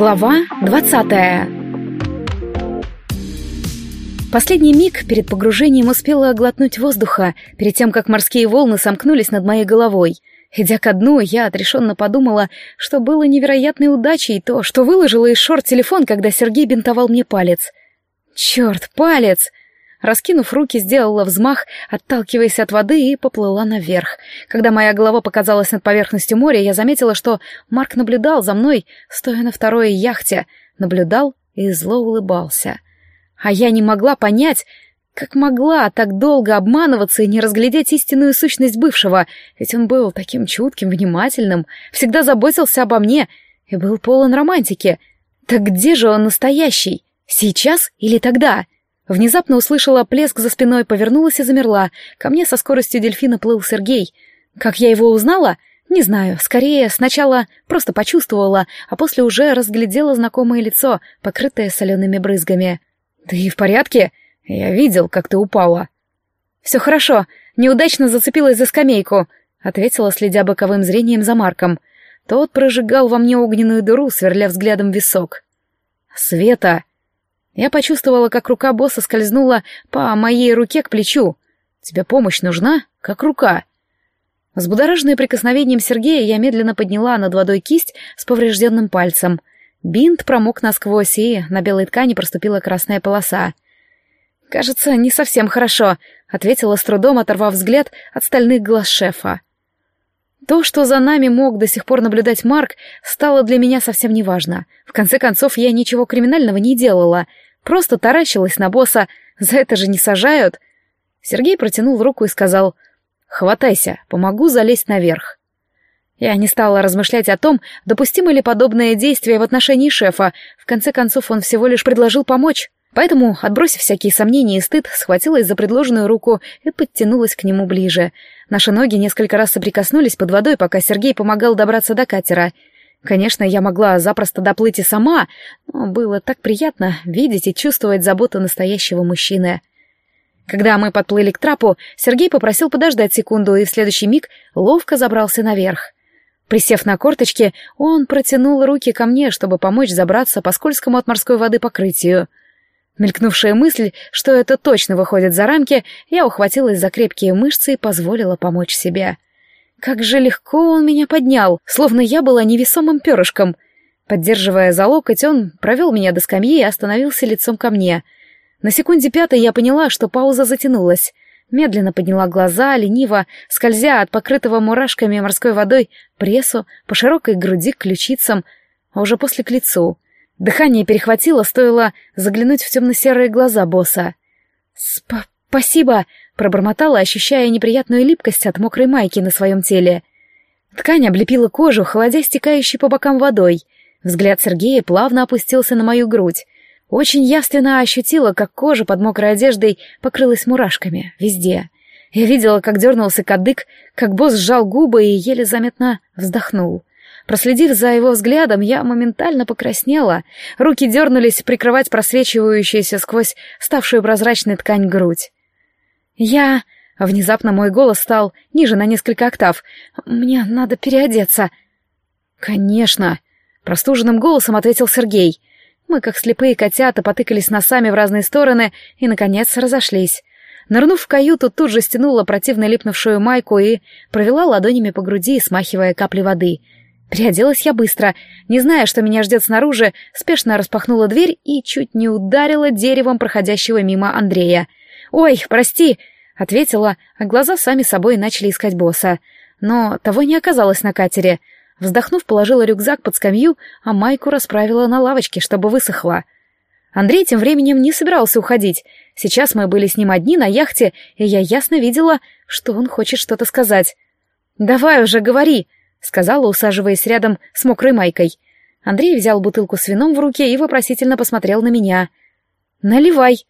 Глава двадцатая Последний миг перед погружением успела оглотнуть воздуха, перед тем, как морские волны сомкнулись над моей головой. Идя ко дну, я отрешенно подумала, что было невероятной удачей то, что выложила из шорт телефон, когда Сергей бинтовал мне палец. Черт, палец! Раскинув руки, сделала взмах, отталкиваясь от воды, и поплыла наверх. Когда моя голова показалась над поверхностью моря, я заметила, что Марк наблюдал за мной, стоя на второй яхте, наблюдал и зло улыбался. А я не могла понять, как могла так долго обманываться и не разглядеть истинную сущность бывшего, ведь он был таким чутким, внимательным, всегда заботился обо мне и был полон романтики. Так где же он настоящий? Сейчас или тогда?» Внезапно услышала плеск за спиной, повернулась и замерла. Ко мне со скоростью дельфина плыл Сергей. Как я его узнала? Не знаю. Скорее, сначала просто почувствовала, а после уже разглядела знакомое лицо, покрытое солеными брызгами. «Ты в порядке? Я видел, как ты упала». «Все хорошо. Неудачно зацепилась за скамейку», — ответила, следя боковым зрением за Марком. Тот прожигал во мне огненную дыру, сверля взглядом висок. «Света!» Я почувствовала, как рука босса скользнула по моей руке к плечу. «Тебе помощь нужна? Как рука?» Взбудораженная прикосновением Сергея, я медленно подняла над водой кисть с поврежденным пальцем. Бинт промок насквозь, и на белой ткани проступила красная полоса. «Кажется, не совсем хорошо», — ответила с трудом, оторвав взгляд от стальных глаз шефа. То, что за нами мог до сих пор наблюдать Марк, стало для меня совсем неважно. В конце концов, я ничего криминального не делала, просто таращилась на босса, за это же не сажают. Сергей протянул руку и сказал «Хватайся, помогу залезть наверх». Я не стала размышлять о том, допустимо ли подобное действие в отношении шефа, в конце концов он всего лишь предложил помочь. Поэтому, отбросив всякие сомнения и стыд, схватилась за предложенную руку и подтянулась к нему ближе. Наши ноги несколько раз соприкоснулись под водой, пока Сергей помогал добраться до катера. Конечно, я могла запросто доплыть и сама, но было так приятно видеть и чувствовать заботу настоящего мужчины. Когда мы подплыли к трапу, Сергей попросил подождать секунду и в следующий миг ловко забрался наверх. Присев на корточки, он протянул руки ко мне, чтобы помочь забраться по скользкому от морской воды покрытию — Мелькнувшая мысль, что это точно выходит за рамки, я ухватилась за крепкие мышцы и позволила помочь себе. Как же легко он меня поднял, словно я была невесомым перышком. Поддерживая за локоть, он провел меня до скамьи и остановился лицом ко мне. На секунде пятой я поняла, что пауза затянулась. Медленно подняла глаза, лениво, скользя от покрытого мурашками морской водой прессу по широкой груди к ключицам, а уже после к лицу — Дыхание перехватило, стоило заглянуть в темно-серые глаза босса. «Спасибо!» — пробормотала, ощущая неприятную липкость от мокрой майки на своем теле. Ткань облепила кожу, холодя стекающей по бокам водой. Взгляд Сергея плавно опустился на мою грудь. Очень явственно ощутила, как кожа под мокрой одеждой покрылась мурашками. Везде. Я видела, как дернулся кадык, как босс сжал губы и еле заметно вздохнул. Проследив за его взглядом, я моментально покраснела. Руки дернулись прикрывать просвечивающуюся сквозь ставшую прозрачной ткань грудь. «Я...» Внезапно мой голос стал ниже на несколько октав. «Мне надо переодеться». «Конечно», — простуженным голосом ответил Сергей. Мы, как слепые котята, потыкались носами в разные стороны и, наконец, разошлись. Нырнув в каюту, тут же стянула противно липнувшую майку и провела ладонями по груди, смахивая капли воды — Приоделась я быстро, не зная, что меня ждет снаружи, спешно распахнула дверь и чуть не ударила деревом проходящего мимо Андрея. «Ой, прости!» — ответила, а глаза сами собой начали искать босса. Но того не оказалось на катере. Вздохнув, положила рюкзак под скамью, а майку расправила на лавочке, чтобы высохла. Андрей тем временем не собирался уходить. Сейчас мы были с ним одни на яхте, и я ясно видела, что он хочет что-то сказать. «Давай уже, говори!» — сказала, усаживаясь рядом с мокрой майкой. Андрей взял бутылку с вином в руке и вопросительно посмотрел на меня. «Наливай!»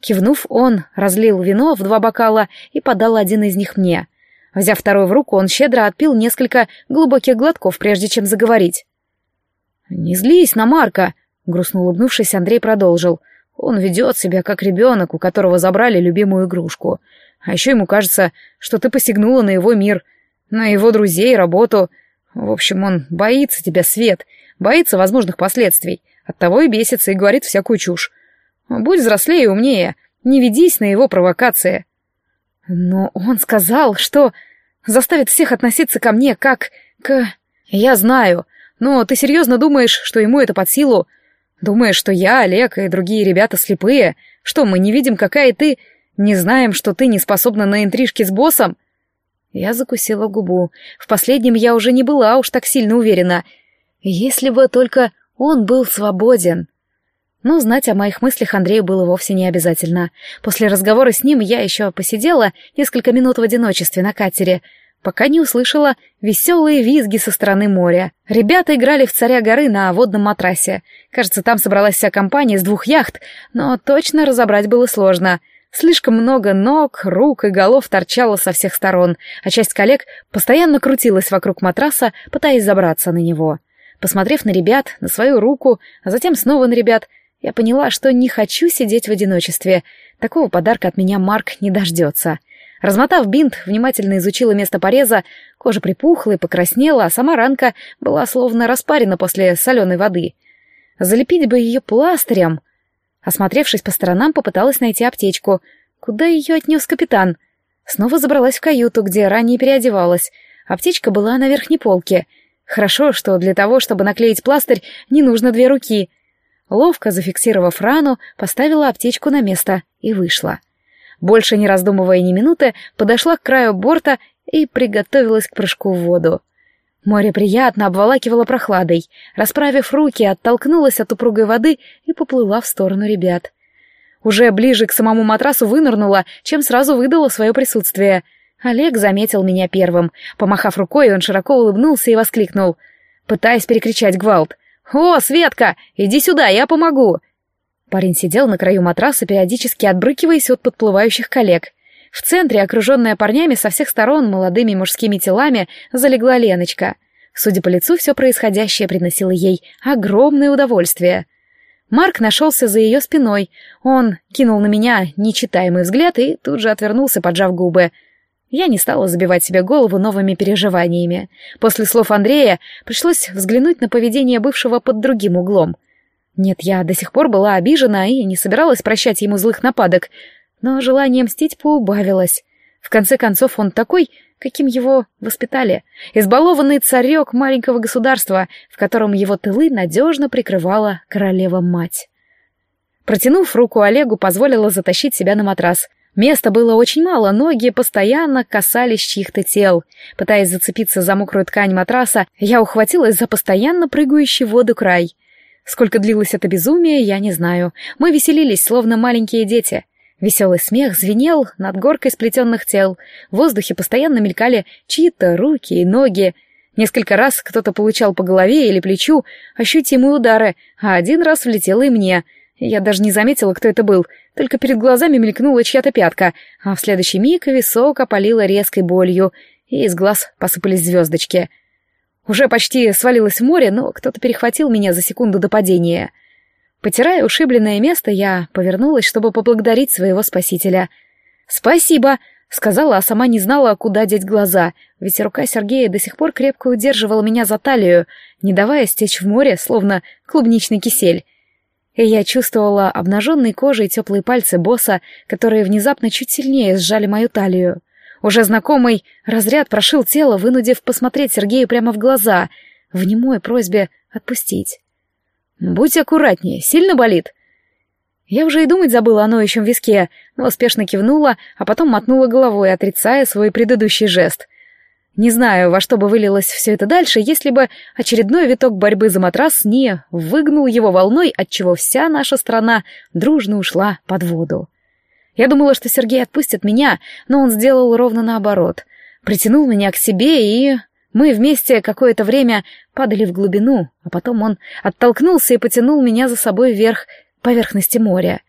Кивнув, он разлил вино в два бокала и подал один из них мне. Взяв второй в руку, он щедро отпил несколько глубоких глотков, прежде чем заговорить. «Не злись на Марка!» — грустно улыбнувшись, Андрей продолжил. «Он ведет себя как ребенок, у которого забрали любимую игрушку. А еще ему кажется, что ты посягнула на его мир — на его друзей, работу. В общем, он боится тебя, Свет. боится возможных последствий. Оттого и бесится и говорит всякую чушь. Будь взрослее и умнее, не ведись на его провокации. Но он сказал, что заставит всех относиться ко мне как к... Я знаю, но ты серьезно думаешь, что ему это под силу? Думаешь, что я, Олег и другие ребята слепые? Что, мы не видим, какая ты... Не знаем, что ты не способна на интрижки с боссом? Я закусила губу. В последнем я уже не была уж так сильно уверена. Если бы только он был свободен. Но знать о моих мыслях Андрею было вовсе не обязательно. После разговора с ним я еще посидела несколько минут в одиночестве на катере, пока не услышала веселые визги со стороны моря. Ребята играли в царя горы на водном матрасе. Кажется, там собралась вся компания из двух яхт, но точно разобрать было сложно. Слишком много ног, рук и голов торчало со всех сторон, а часть коллег постоянно крутилась вокруг матраса, пытаясь забраться на него. Посмотрев на ребят, на свою руку, а затем снова на ребят, я поняла, что не хочу сидеть в одиночестве. Такого подарка от меня Марк не дождется. Размотав бинт, внимательно изучила место пореза, кожа припухла и покраснела, а сама ранка была словно распарена после соленой воды. Залепить бы ее пластырем — Осмотревшись по сторонам, попыталась найти аптечку. Куда ее отнес капитан? Снова забралась в каюту, где ранее переодевалась. Аптечка была на верхней полке. Хорошо, что для того, чтобы наклеить пластырь, не нужно две руки. Ловко зафиксировав рану, поставила аптечку на место и вышла. Больше не раздумывая ни минуты, подошла к краю борта и приготовилась к прыжку в воду. Море приятно обволакивало прохладой. Расправив руки, оттолкнулась от упругой воды и поплыла в сторону ребят. Уже ближе к самому матрасу вынырнула, чем сразу выдала свое присутствие. Олег заметил меня первым. Помахав рукой, он широко улыбнулся и воскликнул, пытаясь перекричать гвалт. «О, Светка, иди сюда, я помогу!» Парень сидел на краю матраса, периодически отбрыкиваясь от подплывающих коллег. В центре, окруженная парнями со всех сторон молодыми мужскими телами, залегла Леночка. Судя по лицу, все происходящее приносило ей огромное удовольствие. Марк нашелся за ее спиной. Он кинул на меня нечитаемый взгляд и тут же отвернулся, поджав губы. Я не стала забивать себе голову новыми переживаниями. После слов Андрея пришлось взглянуть на поведение бывшего под другим углом. Нет, я до сих пор была обижена и не собиралась прощать ему злых нападок, но желание мстить поубавилось. В конце концов, он такой, каким его воспитали. Избалованный царек маленького государства, в котором его тылы надежно прикрывала королева-мать. Протянув руку Олегу, позволила затащить себя на матрас. Места было очень мало, ноги постоянно касались чьих-то тел. Пытаясь зацепиться за мокрую ткань матраса, я ухватилась за постоянно прыгающий в воду край. Сколько длилось это безумие, я не знаю. Мы веселились, словно маленькие дети. Веселый смех звенел над горкой сплетенных тел, в воздухе постоянно мелькали чьи-то руки и ноги. Несколько раз кто-то получал по голове или плечу ощутимые удары, а один раз влетело и мне. Я даже не заметила, кто это был, только перед глазами мелькнула чья-то пятка, а в следующий миг висок опалило резкой болью, и из глаз посыпались звездочки. Уже почти свалилась в море, но кто-то перехватил меня за секунду до падения — Потирая ушибленное место, я повернулась, чтобы поблагодарить своего спасителя. «Спасибо!» — сказала, а сама не знала, куда деть глаза, ведь рука Сергея до сих пор крепко удерживала меня за талию, не давая стечь в море, словно клубничный кисель. И я чувствовала обнаженной кожей теплые пальцы босса, которые внезапно чуть сильнее сжали мою талию. Уже знакомый разряд прошил тело, вынудив посмотреть Сергею прямо в глаза, в немой просьбе отпустить. «Будь аккуратнее, сильно болит?» Я уже и думать забыла о ноющем виске, но успешно кивнула, а потом мотнула головой, отрицая свой предыдущий жест. Не знаю, во что бы вылилось все это дальше, если бы очередной виток борьбы за матрас не выгнул его волной, отчего вся наша страна дружно ушла под воду. Я думала, что Сергей отпустит меня, но он сделал ровно наоборот. Притянул меня к себе и мы вместе какое-то время падали в глубину, а потом он оттолкнулся и потянул меня за собой вверх поверхности моря.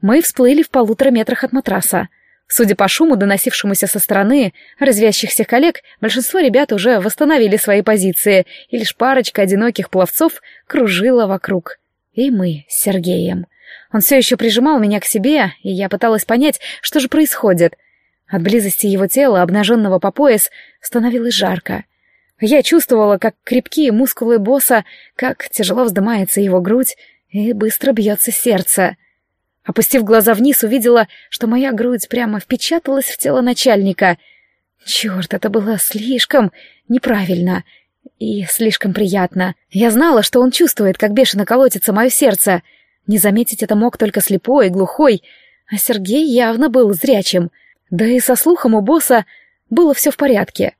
Мы всплыли в полутора метрах от матраса. Судя по шуму, доносившемуся со стороны развящихся коллег, большинство ребят уже восстановили свои позиции, и лишь парочка одиноких пловцов кружила вокруг. И мы с Сергеем. Он все еще прижимал меня к себе, и я пыталась понять, что же происходит. От близости его тела, обнаженного по пояс, становилось жарко. Я чувствовала, как крепкие мускулы босса, как тяжело вздымается его грудь и быстро бьется сердце. Опустив глаза вниз, увидела, что моя грудь прямо впечаталась в тело начальника. Черт, это было слишком неправильно и слишком приятно. Я знала, что он чувствует, как бешено колотится мое сердце. Не заметить это мог только слепой и глухой, а Сергей явно был зрячим. Да и со слухом у босса было все в порядке.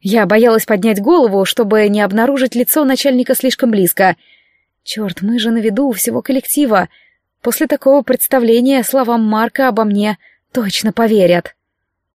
Я боялась поднять голову, чтобы не обнаружить лицо начальника слишком близко. Черт, мы же на виду у всего коллектива. После такого представления словам Марка обо мне точно поверят.